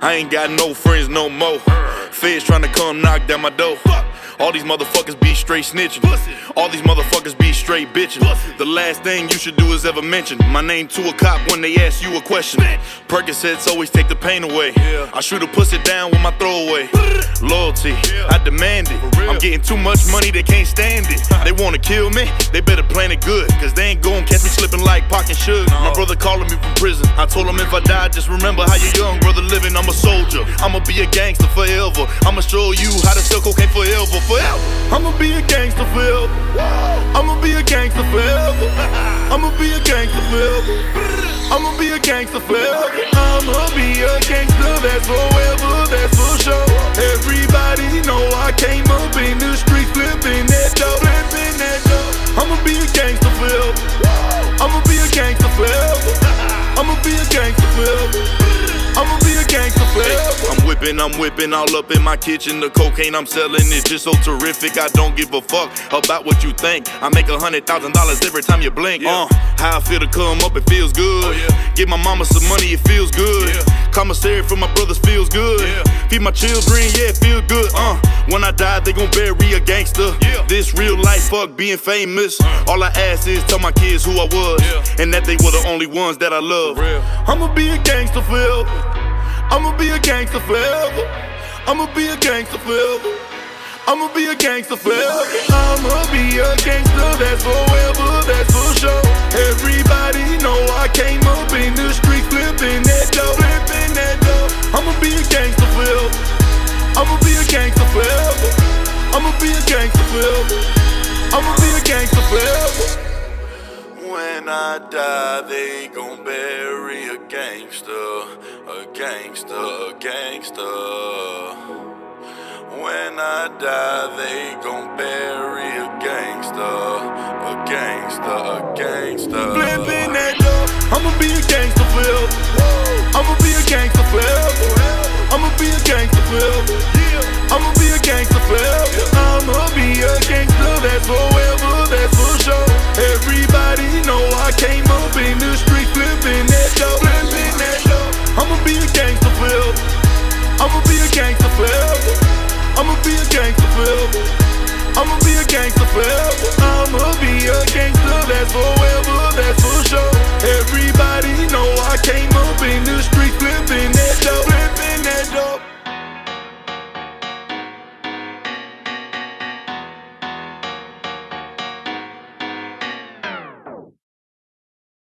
I ain't got no friends no more. Feds trying to come knock down my door. All these motherfuckers be straight snitching. All these motherfuckers be straight bitching. The last thing you should do is ever mention my name to a cop when they ask you a question. Percocets always take the pain away. I shoot a pussy down with my throwaway. Loyalty, I demand it. I'm getting too much money, they can't stand it. They wanna kill me, they better plan it good. Cause they ain't gon' catch me slipping like and Suge. My brother calling me from prison. I told him if I die, just remember how your young brother living. I'm a soldier. I'ma be a gangster forever. I'ma show you how to sell cocaine forever, forever. I'ma be a gangster forever. I'ma be a gangster forever. I'ma be a gangster forever. I'ma be a gangster forever. I'ma be a gangster, that's forever, that's for sure. Everybody know I came up in the streets flipping that dough, flipping that dough. I'ma be a gangster forever. I'ma be a gangster forever. I'ma be a gangster forever. I'ma be a gangster forever. I'm whipping, I'm whipping all up in my kitchen. The cocaine I'm selling is just so terrific. I don't give a fuck about what you think. I make a hundred thousand dollars every time you blink. Uh, how I feel to come up, it feels good. Give my mama some money, it feels good. Commissary for my brothers feels good. Feed my children, yeah, it feel good. Uh, when I die, they gon' bury a gangster. This real life, fuck being famous. All I ask is tell my kids who I was, and that they were the only ones that I love. I'ma be a gangster forever. I'ma be a gangster forever. I'ma be a gangster forever. I'ma be a gangster forever. I'ma be a gangster, that's forever, that's for sure. Everybody know I came up in the streets flipping that dough, flipping that dough. I'ma be a gangster forever. I'ma be a gangster forever. I'ma be a gangster forever. I'ma be I die, they gon' bury a gangster, a gangster, a gangster. When I die, they gon' bury a gangster, a gangster, a gangster. Flipping that dough, I'ma be a gangster forever. I'ma be a gangster forever. I'ma be a gangster forever. forever. I'ma be a gangster forever. I'ma be a gangster, that's forever.